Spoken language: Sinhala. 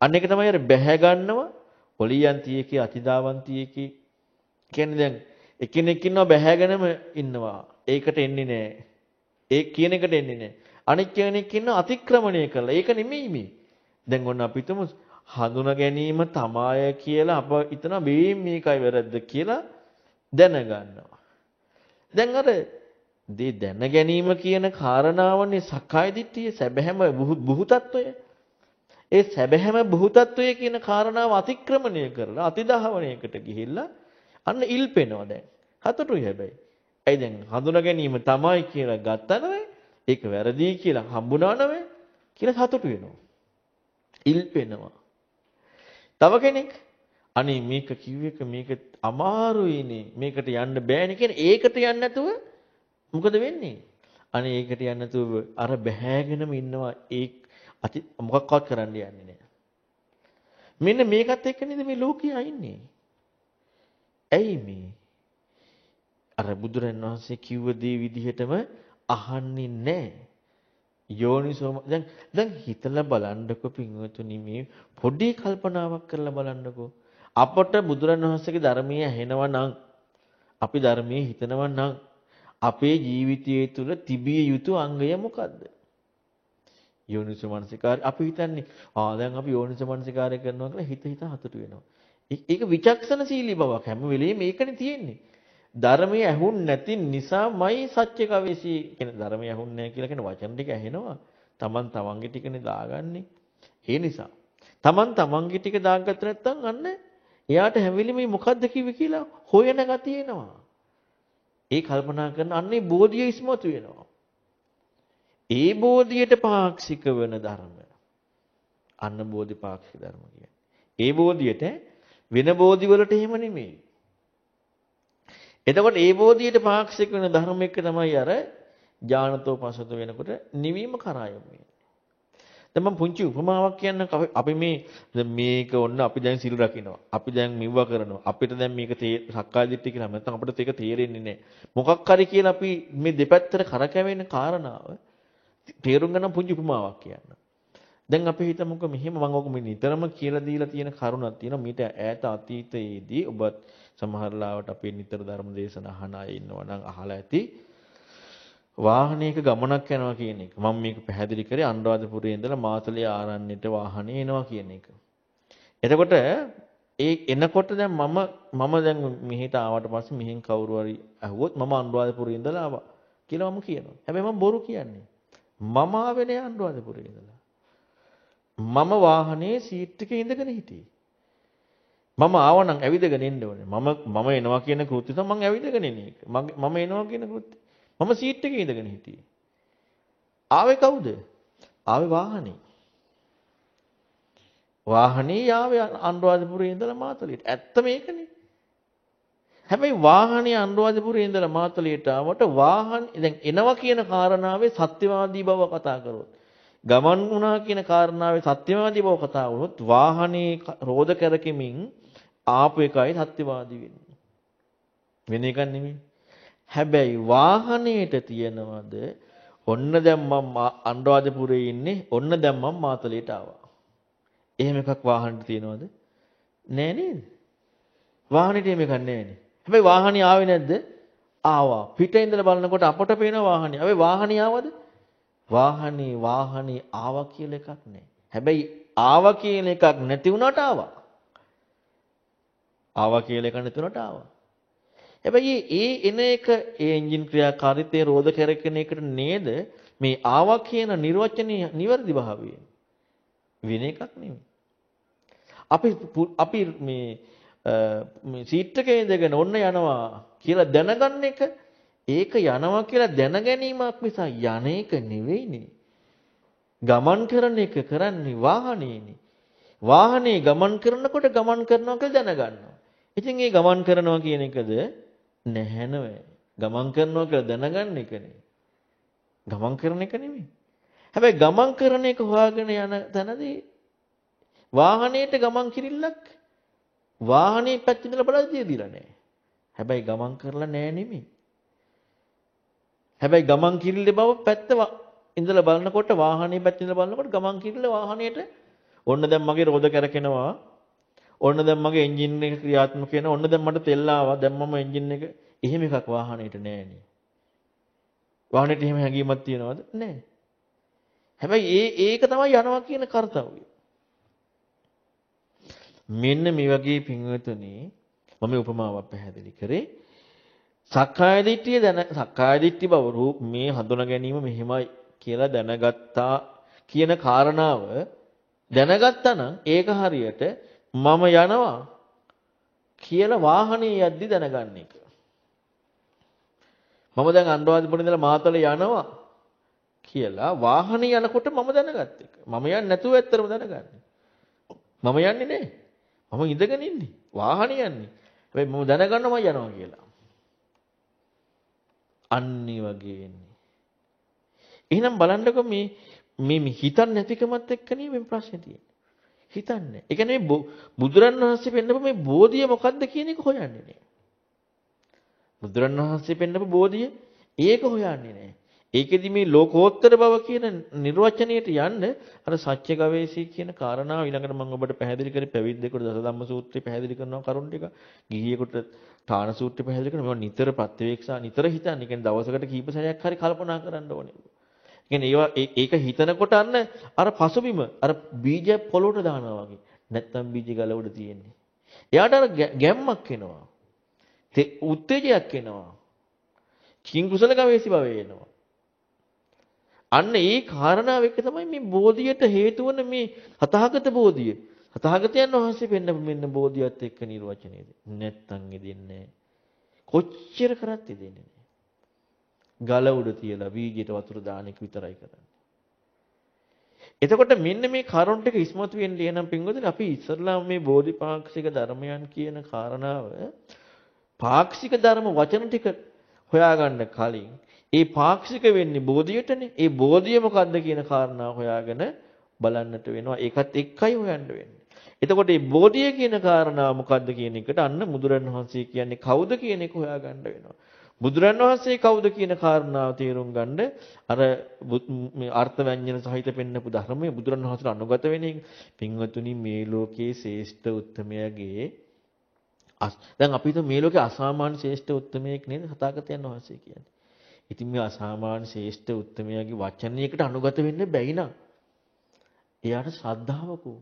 අන්න ඒක තමයි අර බැහැ ගන්නවා ඔලියන්තියකේ අතිදාවන්තියකේ කියන්නේ දැන් එකිනෙක ඉන්නවා බැහැගෙනම ඉන්නවා. ඒකට එන්නේ නැහැ. ඒ කියන එකට එන්නේ නැහැ. අනිත් කෙනෙක් ඉන්නවා අතික්‍රමණය කරලා. ඒක නෙමෙයි මේ. දැන් ඔන්න අපි හිතමු හඳුනා ගැනීම තමාය කියලා අප හිතන මේ මේකයි වැරද්ද කියලා දැනගන්නවා. දැන් අර දේ දැන ගැනීම කියන කාරණාවනේ සක්කාය දිට්ඨිය සැබෑම බුහු තත්වය. ඒ සැබෑම බුහු තත්වය කියන කාරණාව අතික්‍රමණය කරලා අතිදහවණයකට ගිහිල්ලා අන්න ඉල්පෙනවා දැන්. හතටුයි හැබැයි. ඇයි දැන් හඳුනා ගැනීම තමයි කියලා ගත්තා නෙවෙයි. ඒක වැරදි කියලා හම්බුණා නෙවෙයි. කියලා සතුටු වෙනවා. ඉල්පෙනවා. තව කෙනෙක් අනේ මේක කිව්වෙක මේක අමාරුයිනේ මේකට යන්න බෑනේ කියන ඒකට යන්නේ නැතුව මොකද වෙන්නේ? අනේ ඒකට යන්නේ නැතුව අර බෑගෙනම ඉන්නවා ඒ අති මොකක්වත් කරන්න යන්නේ නැහැ. මෙන්න මේකත් එක්ක නේද මේ ලෝකයේ ඉන්නේ. ඇයි මේ? අර බුදුරන් වහන්සේ කිව්ව දේ විදිහටම අහන්නේ නැහැ. යෝනිසෝම දැන් දැන් හිතලා බලන්නකෝ පින්වතුනි මේ පොඩි කල්පනාවක් කරලා බලන්නකෝ අපට බුදුරන් වහන්සේගේ ධර්මයේ ඇහෙනවා නම් අපි ධර්මයේ හිතනවා නම් අපේ ජීවිතයේ තුල තිබිය යුතු අංගය මොකද්ද යෝනිසෝ මනසිකාරය අපි හිතන්නේ ආ දැන් අපි යෝනිසෝ මනසිකාරය කරනවා කියලා හිත හිත හතුට වෙනවා ඒක විචක්ෂණශීලී බවක් හැම වෙලෙම මේකනේ තියෙන්නේ ධර්මයේ ඇහුන් නැති නිසාමයි සත්‍ය කවේසී කියන ධර්මයේ ඇහුන් නැහැ කියලා කියන වචන ටික ඇහෙනවා. Taman tamange ටිකනේ දාගන්නේ. ඒ නිසා Taman tamange ටික දාගත්ත නැත්නම් අන්න එයාට හැවිලි මේ මොකද්ද කිව්වේ කියලා හොයන ගතිය එනවා. ඒ කල්පනා කරන අන්නේ බෝධිය ඉස්මතු වෙනවා. ඒ බෝධියට පාක්ෂික වෙන ධර්ම. අන්න බෝධිපාක්ෂික ධර්ම කියන්නේ. ඒ බෝධියට වෙන බෝධි වලට එහෙම නෙමෙයි. එතකොට ඒ බෝධියට පාක්ෂික වෙන ධර්ම එක තමයි අර ඥානතෝ පසතු වෙනකොට නිවීම කරා යොමු වෙන්නේ. දැන් මම පුංචි උපමාවක් කියන්න අපි මේ මේක ඔන්න අපි දැන් සිල් රකින්නවා. අපි දැන් මිව්ව කරනවා. අපිට දැන් මේක සක්කාය දිට්ඨිය කියලා නැත්නම් අපිට ඒක තේරෙන්නේ නැහැ. මොකක් හරි කියලා අපි මේ දෙපැත්තට කරකැවෙන කාරණාව තේරුම් ගන්න පුංචි උපමාවක් කියන්න. දැන් අපි හිතමුකෝ මෙහෙම මම ඔක නිතරම කියලා දීලා තියෙන කරුණක් තියෙනවා. මීට ඈත අතීතයේදී ඔබත් සමහර ලාවට අපේ නිතර ධර්ම දේශන අහන අය ඉන්නවා නම් අහලා ඇති වාහනයක ගමනක් යනවා කියන එක. මම මේක පැහැදිලි කරේ අනුරාධපුරයේ ඉඳලා මාතලේ ආරණ්‍යට වාහනේ එනවා කියන එක. එතකොට ඒ එනකොට දැන් මම මම දැන් මෙහෙට ආවට පස්සේ මෙහෙන් කවුරු හරි අහුවොත් මම අනුරාධපුරයේ ඉඳලා ආවා කියලා මම කියනවා. හැබැයි මම බොරු කියන්නේ. මම ආවේ නෑ අනුරාධපුරයේ ඉඳලා. මම වාහනේ සීට් එකේ ඉඳගෙන හිටියේ. මම ආවනම් ඇවිදගෙන එන්න ඕනේ. මම මම එනවා කියන කෘත්‍ය තමයි මම ඇවිදගෙන එන එක. මම එනවා කියන කෘත්‍ය. මම සීට් එකේ ඉඳගෙන හිටියේ. ආවේ කවුද? ආවේ වාහනේ. වාහනේ ආවේ අනුරාධපුරේ ඉඳලා මාතලයට. ඇත්ත මේකනේ. හැබැයි වාහනේ අනුරාධපුරේ ඉඳලා මාතලයට ආවට වාහන දැන් එනවා කියන කාරණාවේ සත්‍යවාදී බව කතා කරොත් ගමන් වුණා කියන කාරණාවේ සත්‍යවාදී බව කතා වුණොත් වාහනේ රෝධ කරකෙමින් ආපු එකයි සත්‍යවාදී වෙන්නේ. වෙන එකක් නෙමෙයි. හැබැයි වාහනේට තියනවද ඔන්න දැන් මම අනුරාධපුරේ ඉන්නේ ඔන්න දැන් මම මාතලේට ආවා. එහෙම එකක් වාහනේට තියනවද? නෑ නේද? වාහනේට එහෙම එකක් නෑනේ. හැබැයි වාහනේ ආවේ නැද්ද? ආවා. පිටින් ඉඳලා බලනකොට අපට පේන වාහනේ. හැබැයි වාහනේ ආවද? වාහනේ වාහනේ ආවා කියලා එකක් නෑ. හැබැයි ආවා කියන එකක් නැති වුණාට ආවා. ආවා කියලා එක නැතුණට ආවා. හැබැයි ඒ එන එක ඒ එන්ජින් ක්‍රියාකාරීත්වයේ රෝධ කරගෙන එකට නේද මේ ආවා කියන නිර්වචනීය නිවැරදි භාවය. වෙන එකක් නෙමෙයි. අපි අපි මේ මේ සීට් එකේ ඉඳගෙන ඔන්න යනවා කියලා දැනගන්න එක ඒක යනවා කියලා දැන ගැනීමක් නිසා යන එක නෙවෙයිනේ. ගමන් කරන එක කරන්නේ වාහනේනේ. වාහනේ ගමන් කරනකොට ගමන් කරනවා කියලා දැනගන්නවා. ඉතින් ඒ ගමන් කරනවා කියන එකද නැහැ නෑ. ගමන් කරනවා කියලා දැනගන්න එකනේ. ගමන් කරන එක නෙමෙයි. හැබැයි ගමන් කරන එක හොයාගෙන යන තැනදී වාහනේට ගමන් කිරිල්ලක් වාහනේ පැත්තේ බලද්දී දීලා නැහැ. හැබැයි ගමන් කරලා නැහැ නෙමෙයි. හැබැයි ගමන් කිරිල්ලේ බව පැත්ත ඉඳලා බලනකොට වාහනේ පැත්තේ ඉඳලා බලනකොට ගමන් කිරිල්ල වාහනේට ඔන්න දැන් මගේ රෝද කැරකෙනවා. ඔන්න දැන් මගේ එන්ජින් එක ක්‍රියාත්මක වෙනවා. ඔන්න දැන් මට තෙල් ආවා. දැන් මම එන්ජින් එක එහෙම එකක් වාහනේට නෑනේ. වාහනේට එහෙම හැඟීමක් තියනවද? නෑ. හැබැයි ඒ ඒක තමයි යනවා කියන කාර්යය. මෙන්න මේ වගේ පින්වතුනි මම උපමාවක් පැහැදිලි කරේ. සක්කාය දිට්ඨිය දැන සක්කාය දිට්ඨි බව රූප මේ හඳුනා ගැනීම මෙහෙමයි කියලා දැනගත්තා කියන කාරණාව දැනගත්තා නම් ඒක හරියට මම යනවා කියලා වාහනේ යද්දි දැනගන්න එක. මම දැන් අනුරාධපුරේ ඉඳලා මාතල යනවා කියලා වාහනේ යනකොට මම දැනගත්ත එක. මම යන්නේ නැතුව ඇත්තටම දැනගන්නේ. මම යන්නේ නැහැ. මම ඉඳගෙන ඉන්නේ. වාහනේ යන්නේ. හැබැයි මම දැනගන්නවා යනවා කියලා. අන්නි වගේ එන්නේ. එහෙනම් බලන්නකො මේ මේ හිතන්න නැතිකමත් එක්ක නේ මේ ප්‍රශ්නේ තියෙන්නේ. හිතන්නේ. ඒ කියන්නේ බුදුරන් වහන්සේ පෙන්නපු මේ බෝධිය මොකද්ද කියන එක හොයන්නේ නෑ. බුදුරන් වහන්සේ පෙන්නපු බෝධිය ඒක හොයන්නේ නෑ. ඒකෙදි මේ ලෝකෝත්තර බව කියන නිර්වචනයට යන්න අර සත්‍ය ගවේෂී කියන කාරණාව ඊළඟට මම ඔබට පැහැදිලි කරේ පැවිද්දෙකුට දසධම්ම සූත්‍රය පැහැදිලි කරනවා කරුණ ටික. ගිහියෙකුට ඨාන සූත්‍රය පැහැදිලි කරනවා. මේවා නිතර ප්‍රත්‍යවේක්ෂා නිතර හිතන්න. කියන්නේ දවසකට කීප සැරයක් හරි කල්පනා කරන්න ඕනේ. කියන්නේ ඒවා ඒක හිතනකොට අන්න අර පසුබිම අර බීජ පොළොවට දානවා වගේ. නැත්තම් බීජ ගල උඩ තියෙන්නේ. එයාට අර ගැම්මක් එනවා. උත්තේජයක් එනවා. කිං කුසල ගවේෂි භවය එනවා. අන්න ඒ කාරණාව එක තමයි මේ බෝධියට හේතු වන මේ හතහගත බෝධිය. හතහගතයන් වහන්සේ පෙන්නපු මෙන්න බෝධියත් එක්ක නිර්වචනයේද. නැත්තම් ඉදින්නේ කොච්චර කරත් ඉදින්නේ නෑ. ගල උඩ තියලා බීජයට වතුර දාන එක විතරයි කරන්නේ. එතකොට මෙන්න මේ කරුණ ටික ඉස්මතු වෙන්න එනම් පින්වතුනි අපි ඉස්සරලා මේ බෝධිපාක්ෂික ධර්මයන් කියන කාරණාව පාක්ෂික ධර්ම වචන ටික හොයාගන්න කලින් ඒ පාක්ෂික වෙන්නේ බෝධියටනේ. ඒ බෝධිය මොකද්ද කියන කාරණා හොයාගෙන බලන්නට වෙනවා. ඒකත් එක්කයි හොයන්න වෙන්නේ. එතකොට මේ බෝධිය කියන කාරණා මොකද්ද කියන එකට අන්න මුදුරන් වහන්සේ කියන්නේ කවුද කියන එක හොයාගන්න වෙනවා. බුදුරන් වහන්සේ කවුද කියන කාරණාව තේරුම් ගන්න අර මේ අර්ථ ව්‍යංජන සහිත පෙන්නපු ධර්මයේ බුදුරන් වහන්සේට අනුගත වෙන එක පින්වතුනි මේ ලෝකයේ ශ්‍රේෂ්ඨ උත්තමයාගේ දැන් අපි හිතමු මේ ලෝකේ අසාමාන්‍ය ශ්‍රේෂ්ඨ උත්තමයෙක් නේද හතාගතයන් වහන්සේ කියන්නේ. ඉතින් මේ අසාමාන්‍ය ශ්‍රේෂ්ඨ උත්තමයාගේ වචනයකට අනුගත වෙන්න බැයි නම් එයාට ශ්‍රද්ධාවකෝ